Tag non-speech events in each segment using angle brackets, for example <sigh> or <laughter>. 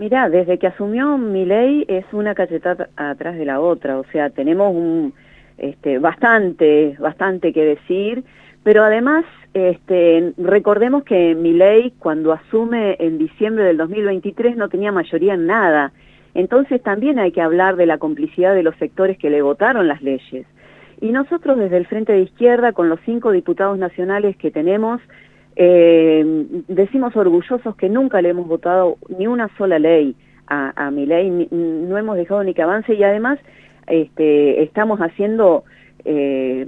Mirá, desde que asumió mi ley es una cachetada atrás de la otra, o sea, tenemos un, este, bastante, bastante que decir, pero además este, recordemos que mi ley cuando asume en diciembre del 2023 no tenía mayoría en nada, entonces también hay que hablar de la complicidad de los sectores que le votaron las leyes. Y nosotros desde el Frente de Izquierda, con los cinco diputados nacionales que tenemos, eh, decimos orgullosos que nunca le hemos votado ni una sola ley a, mi ley, no hemos dejado ni que avance y además este, estamos haciendo eh,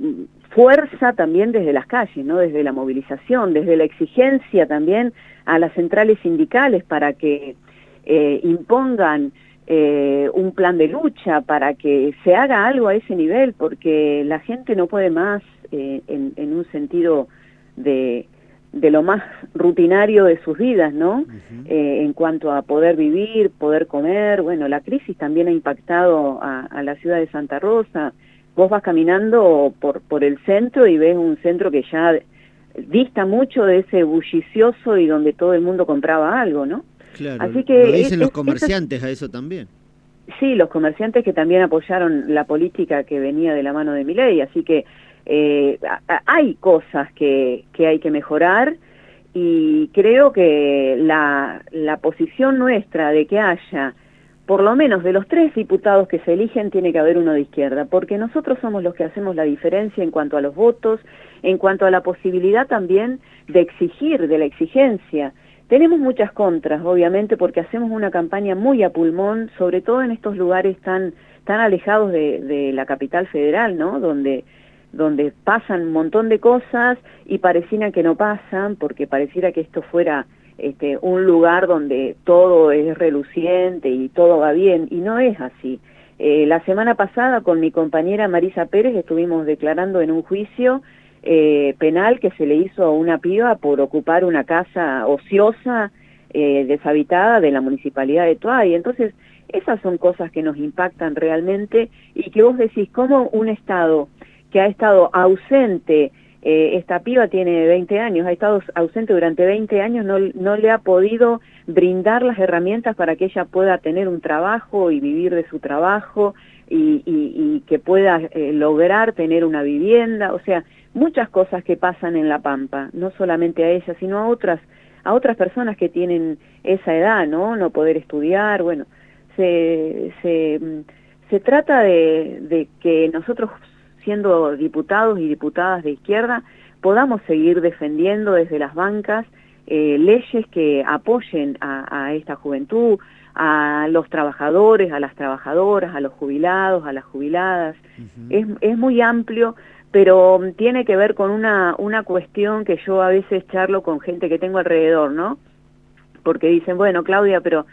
fuerza también desde las calles, ¿no? desde la movilización, desde la exigencia también a las centrales sindicales para que eh, impongan eh, un plan de lucha para que se haga algo a ese nivel, porque la gente no puede más eh, en, un sentido de, de, lo más rutinario de sus vidas, ¿no? Eh, en cuanto a poder vivir, poder comer, bueno, la crisis también ha impactado a, la ciudad de Santa Rosa. Vos vas caminando por, por el centro y ves un centro que ya dista mucho de ese bullicioso y donde todo el mundo compraba algo, ¿no? Claro, Así que lo dicen los comerciantes a eso también. Sí, los comerciantes que también apoyaron la política que venía de la mano de mi ley, así que eh, hay cosas que, que hay que mejorar y creo que la, la posición nuestra de que haya por lo menos de los tres diputados que se eligen tiene que haber uno de izquierda, porque nosotros somos los que hacemos la diferencia en cuanto a los votos, en cuanto a la posibilidad también de exigir, de la exigencia. Tenemos muchas contras, obviamente, porque hacemos una campaña muy a pulmón, sobre todo en estos lugares tan, tan alejados de, la capital federal, ¿no? Donde, donde pasan un montón de cosas y pareciera que no pasan, porque pareciera que esto fuera este, un lugar donde todo es reluciente y todo va bien, y no es así. Eh, la semana pasada con mi compañera Marisa Pérez estuvimos declarando en un juicio eh, penal que se le hizo a una piba por ocupar una casa ociosa, eh, deshabitada de la municipalidad de Tuay. Entonces, esas son cosas que nos impactan realmente y que vos decís, ¿cómo un Estado que ha estado ausente, eh, esta piba tiene 20 años, ha estado ausente durante 20 años, no, no le ha podido brindar las herramientas para que ella pueda tener un trabajo y vivir de su trabajo y, y, que pueda lograr tener una vivienda? O sea, muchas cosas que pasan en La Pampa, no solamente a ella, sino a otras, a otras personas que tienen esa edad, ¿no? No poder estudiar, bueno, se, se, se trata de, de que nosotros, siendo diputados y diputadas de izquierda, podamos seguir defendiendo desde las bancas eh, leyes que apoyen a, a, esta juventud, a los trabajadores, a las trabajadoras, a los jubilados, a las jubiladas. es, es muy amplio, pero tiene que ver con una, una cuestión que yo a veces charlo con gente que tengo alrededor, ¿no? Porque dicen, bueno, Claudia, pero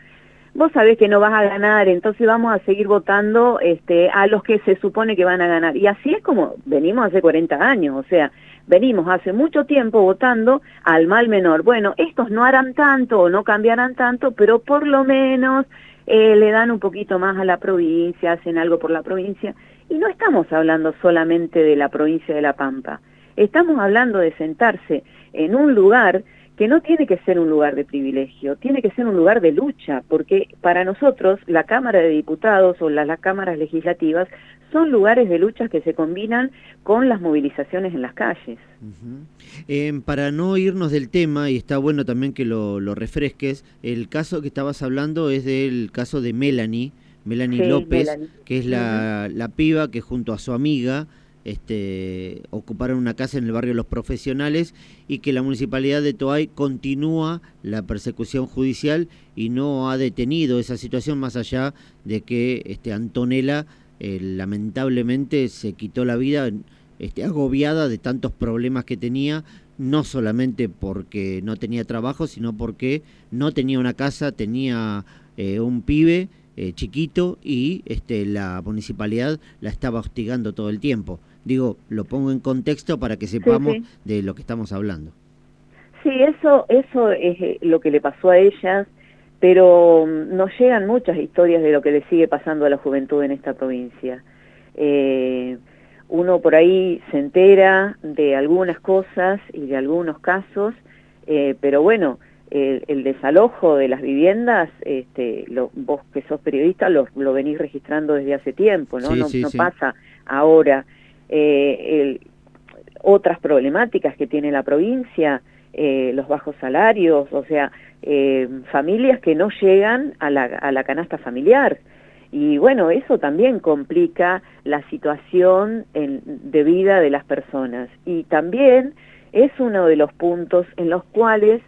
vos sabés que no vas a ganar, entonces vamos a seguir votando este, a los que se supone que van a ganar. Y así es como venimos hace 40 años, o sea, venimos hace mucho tiempo votando al mal menor. Bueno, estos no harán tanto o no cambiarán tanto, pero por lo menos eh, le dan un poquito más a la provincia, hacen algo por la provincia. Y no estamos hablando solamente de la provincia de La Pampa, estamos hablando de sentarse en un lugar que no tiene que ser un lugar de privilegio, tiene que ser un lugar de lucha, porque para nosotros la Cámara de Diputados o las, cámaras legislativas son lugares de lucha que se combinan con las movilizaciones en las calles. Em, para no irnos del tema, y está bueno también que lo, lo refresques, el caso que estabas hablando es del caso de Melanie, Melanie López, que es la, la, piba que junto a su amiga este, ocuparon una casa en el barrio Los Profesionales y que la municipalidad de Toay continúa la persecución judicial y no ha detenido esa situación más allá de que este, Antonella eh, lamentablemente se quitó la vida este, agobiada de tantos problemas que tenía, no solamente porque no tenía trabajo, sino porque no tenía una casa, tenía eh, un pibe eh, chiquito y este, la municipalidad la estaba hostigando todo el tiempo. Digo, lo pongo en contexto para que sepamos de lo que estamos hablando. Sí, eso, eso es eh, lo que le pasó a ellas, pero mm, nos llegan muchas historias de lo que le sigue pasando a la juventud en esta provincia. Eh, uno por ahí se entera de algunas cosas y de algunos casos, pero bueno, el, desalojo de las viviendas, este, lo, vos que sos periodista lo, lo, venís registrando desde hace tiempo, ¿no? no, no pasa ahora. Eh, otras problemáticas que tiene la provincia, eh, los bajos salarios, o sea, eh, familias que no llegan a la, a la canasta familiar. Y bueno, eso también complica la situación de vida de las personas. Y también es uno de los puntos en los cuales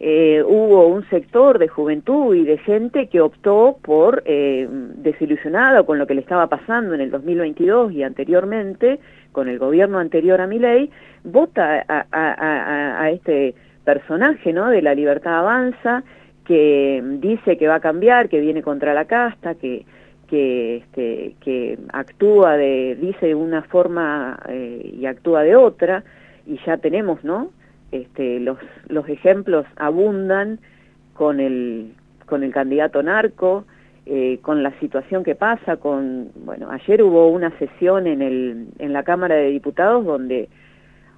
eh, hubo un sector de juventud y de gente que optó por, eh, desilusionado con lo que le estaba pasando en el 2022 y anteriormente, con el gobierno anterior a mi ley, vota a, este personaje ¿no? de la libertad avanza, que dice que va a cambiar, que viene contra la casta, que, que, este, que actúa de, dice de una forma eh, y actúa de otra, y ya tenemos, ¿no? Este, los, los ejemplos abundan con el, con el candidato narco, eh, con la situación que pasa, con, bueno, ayer hubo una sesión en, el, en la Cámara de Diputados donde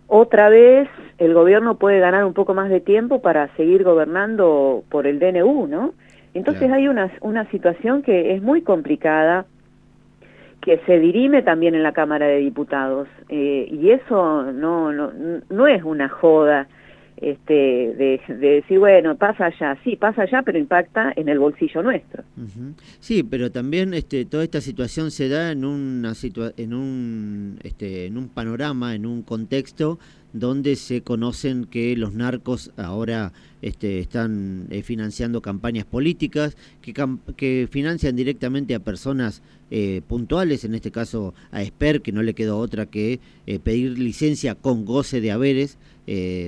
otra vez el gobierno puede ganar un poco más de tiempo para seguir gobernando por el DNU, ¿no? Entonces hay una, una situación que es muy complicada, que se dirime también en la Cámara de Diputados, eh, y eso no, no, no es una joda, este, de, decir, bueno, pasa allá, sí, pasa allá, pero impacta en el bolsillo nuestro. Sí, pero también este, toda esta situación se da en, una en, un, este, en un panorama, en un contexto donde se conocen que los narcos ahora este, están eh, financiando campañas políticas, que, que financian directamente a personas eh, puntuales, en este caso a Esper, que no le quedó otra que eh, pedir licencia con goce de haberes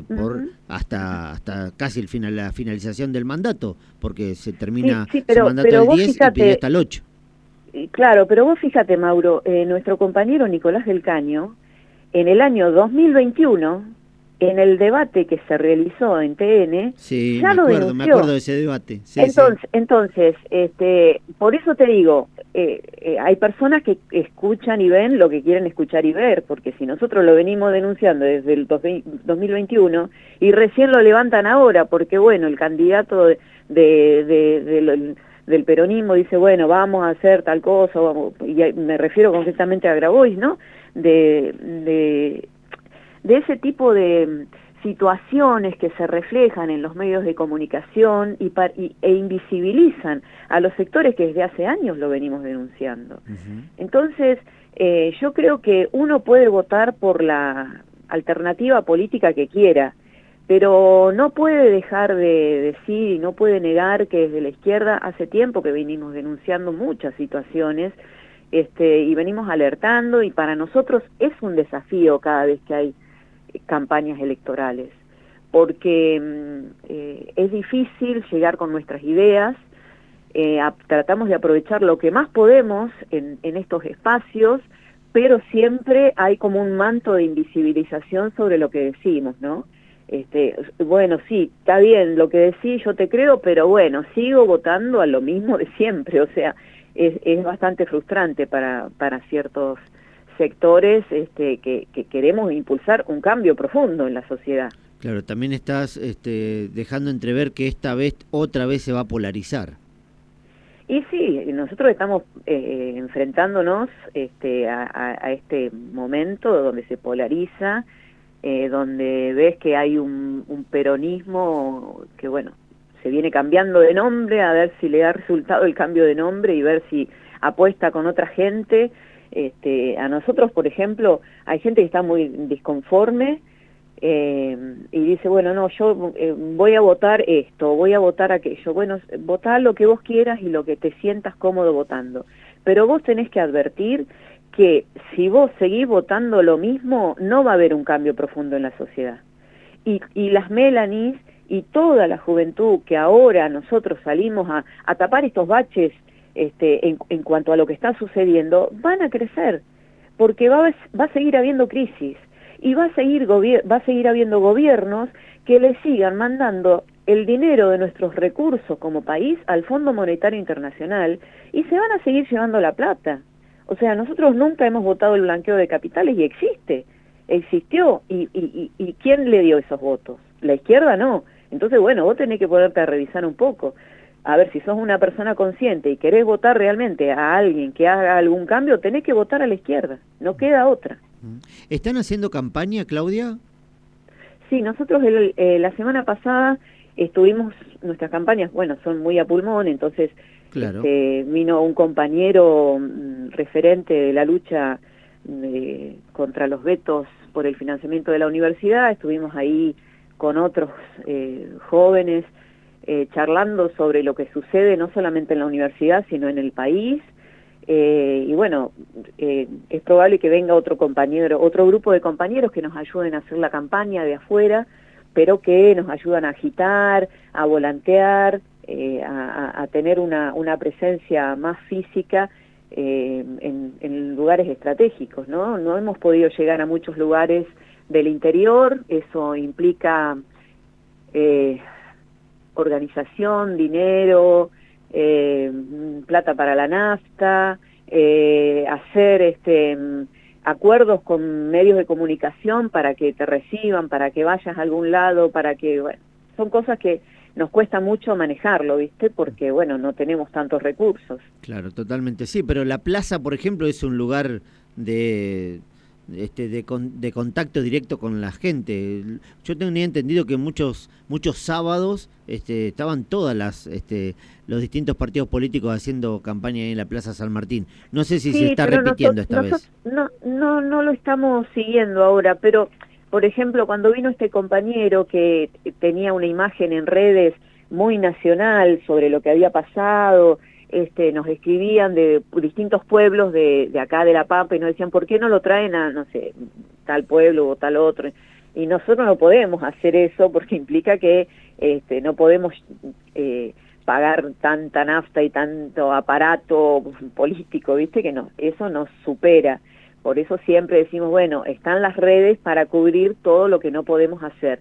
por hasta hasta casi el final, la finalización del mandato, porque se termina el mandato del 10 y pide hasta el 8. Claro, pero vos fíjate, Mauro, nuestro compañero Nicolás del Caño, en el año 2021, en el debate que se realizó en TN, sí, ya me lo acuerdo, me acuerdo de ese debate. entonces, entonces este, por eso te digo, eh, eh, hay personas que escuchan y ven lo que quieren escuchar y ver, porque si nosotros lo venimos denunciando desde el 2021 y recién lo levantan ahora, porque bueno, el candidato de, de, del peronismo dice, bueno, vamos a hacer tal cosa, y me refiero concretamente a Grabois, ¿no? de, de, de ese tipo de situaciones que se reflejan en los medios de comunicación y, e invisibilizan a los sectores que desde hace años lo venimos denunciando. Entonces, eh, yo creo que uno puede votar por la alternativa política que quiera, pero no puede dejar de decir y no puede negar que desde la izquierda hace tiempo que venimos denunciando muchas situaciones este, y venimos alertando y para nosotros es un desafío cada vez que hay campañas electorales, porque mm, eh, es difícil llegar con nuestras ideas, eh, tratamos de aprovechar lo que más podemos en estos espacios, pero siempre hay como un manto de invisibilización sobre lo que decimos, ¿no? Este, bueno, sí, está bien lo que decís, yo te creo, pero bueno, sigo votando a lo mismo de siempre, o sea, es, es bastante frustrante para, para ciertos sectores este, que, que, queremos impulsar un cambio profundo en la sociedad. Claro, también estás este, dejando entrever que esta vez otra vez se va a polarizar. Y sí, nosotros estamos eh, enfrentándonos este, a, a, este momento donde se polariza, eh, donde ves que hay un, peronismo que, bueno, se viene cambiando de nombre, a ver si le da resultado el cambio de nombre y ver si apuesta con otra gente. Este, a nosotros, por ejemplo, hay gente que está muy disconforme eh, y dice, bueno, no, yo eh, voy a votar esto, voy a votar aquello. Bueno, votá lo que vos quieras y lo que te sientas cómodo votando. Pero vos tenés que advertir que si vos seguís votando lo mismo, no va a haber un cambio profundo en la sociedad. Y, y las Melanies y toda la juventud que ahora nosotros salimos a, tapar estos baches este, en, en, cuanto a lo que está sucediendo, van a crecer, porque va a, va a seguir habiendo crisis y va a seguir, va a seguir habiendo gobiernos que le sigan mandando el dinero de nuestros recursos como país al Fondo Monetario Internacional y se van a seguir llevando la plata. O sea, nosotros nunca hemos votado el blanqueo de capitales y existe, existió. ¿Y, y, y quién le dio esos votos? La izquierda no Entonces, bueno, vos tenés que poderte a revisar un poco. A ver, si sos una persona consciente y querés votar realmente a alguien que haga algún cambio, tenés que votar a la izquierda. No queda otra. ¿Están haciendo campaña, Claudia? Sí, nosotros eh, la semana pasada estuvimos, nuestras campañas, bueno, son muy a pulmón, entonces este, vino un compañero mm, referente de la lucha eh, contra los vetos por el financiamiento de la universidad, estuvimos ahí con otros eh, jóvenes eh, charlando sobre lo que sucede no solamente en la universidad, sino en el país, y bueno, es probable que venga otro compañero, otro grupo de compañeros que nos ayuden a hacer la campaña de afuera, pero que nos ayudan a agitar, a volantear, eh, a, tener una, una, presencia más física eh, en, lugares estratégicos, ¿no? No hemos podido llegar a muchos lugares del interior, eso implica eh, organización, dinero, plata para la nafta, hacer este acuerdos con medios de comunicación para que te reciban, para que vayas a algún lado, para que, son cosas que nos cuesta mucho manejarlo, ¿viste? Porque, bueno, no tenemos tantos recursos. Claro, totalmente, sí, pero la plaza, por ejemplo, es un lugar de, este, de, de, contacto directo con la gente. Yo tenía entendido que muchos muchos sábados este, estaban todas las este, los distintos partidos políticos haciendo campaña en la Plaza San Martín. No sé si se está repitiendo esta vez. No, no, no lo estamos siguiendo ahora, pero por ejemplo, cuando vino este compañero que tenía una imagen en redes muy nacional sobre lo que había pasado, este, nos escribían de distintos pueblos de, acá de La Pampa y nos decían, ¿por qué no lo traen a, no sé, tal pueblo o tal otro? Y nosotros no podemos hacer eso porque <laughs> implica que este, no podemos eh, pagar tanta nafta y tanto aparato político, ¿viste? Que no, eso nos supera. Por eso siempre decimos, bueno, están las redes para cubrir todo lo que no podemos hacer.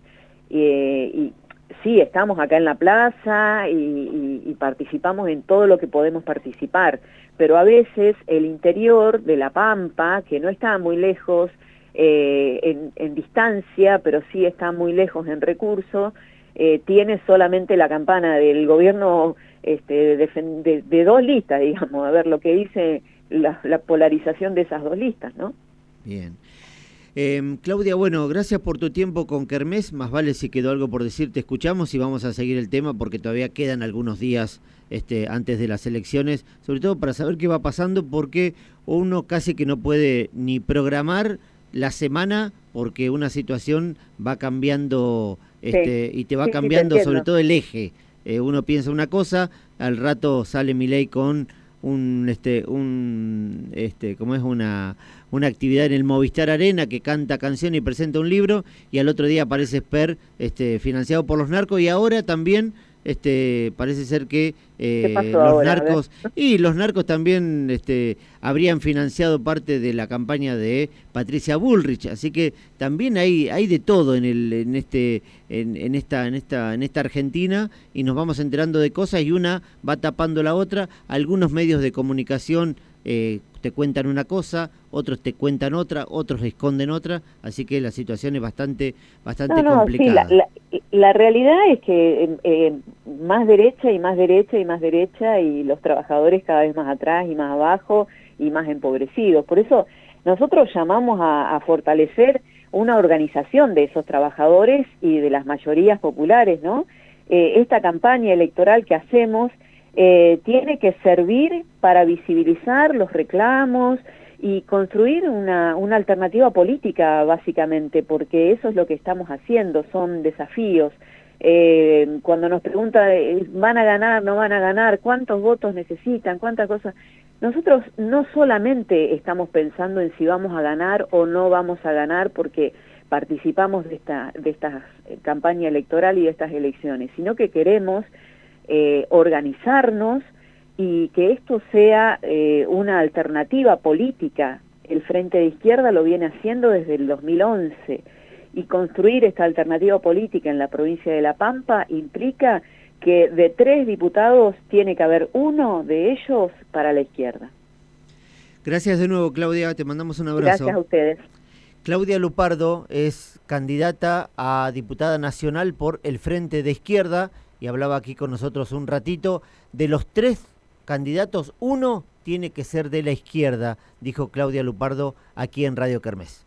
y sí, estamos acá en la plaza y, participamos en todo lo que podemos participar, pero a veces el interior de La Pampa, que no está muy lejos eh, en, distancia, pero sí está muy lejos en recursos, eh, tiene solamente la campana del gobierno este, de, de dos listas, <laughs> digamos, a ver lo que dice la, polarización de esas dos listas, ¿no? Bien. Em, Claudia, bueno, gracias por tu tiempo con Kermés. Más vale si quedó algo por decir, te escuchamos y vamos a seguir el tema porque todavía quedan algunos días este, antes de las elecciones, sobre todo para saber qué va pasando, porque uno casi que no puede ni programar la semana porque una situación va cambiando este, y te va cambiando sobre todo el eje. Eh, uno piensa una cosa, al rato sale mi ley con un este un este como es una una actividad en el Movistar Arena que canta canción y presenta un libro y al otro día aparece Sper este financiado por los narcos y ahora también este parece ser que eh, los narcos y los narcos también este habrían financiado parte de la campaña de Patricia Bullrich así que también hay hay de todo en el en este en, esta en esta en esta Argentina y nos vamos enterando de cosas y una va tapando la otra. Algunos medios de comunicación eh, te cuentan una cosa, otros te cuentan otra, otros esconden otra, así que la situación es bastante, bastante complicada. la, realidad es que eh, eh, más derecha y más derecha y más derecha y los trabajadores cada vez más atrás y más abajo y más empobrecidos. Por eso nosotros llamamos a, fortalecer una organización de esos trabajadores y de las mayorías populares, ¿no? Eh, esta campaña electoral que hacemos eh, tiene que servir para visibilizar los reclamos y construir una, una alternativa política, básicamente, porque eso es lo que estamos haciendo, son desafíos. Eh, cuando nos pregunta, eh, ¿van a ganar, no van a ganar? ¿Cuántos votos necesitan? ¿Cuántas cosas? Nosotros no solamente estamos pensando en si vamos a ganar o no vamos a ganar porque participamos de esta, de esta campaña electoral y de estas elecciones, sino que queremos eh, organizarnos y que esto sea eh, una alternativa política. El Frente de Izquierda lo viene haciendo desde el 2011 y construir esta alternativa política en la provincia de La Pampa implica que de tres diputados tiene que haber uno de ellos para la izquierda. Gracias de nuevo, Claudia. Te mandamos un abrazo. Gracias a ustedes. Claudia Lupardo es candidata a diputada nacional por el Frente de Izquierda y hablaba aquí con nosotros un ratito. De los tres candidatos, uno tiene que ser de la izquierda, dijo Claudia Lupardo aquí en Radio Kermés.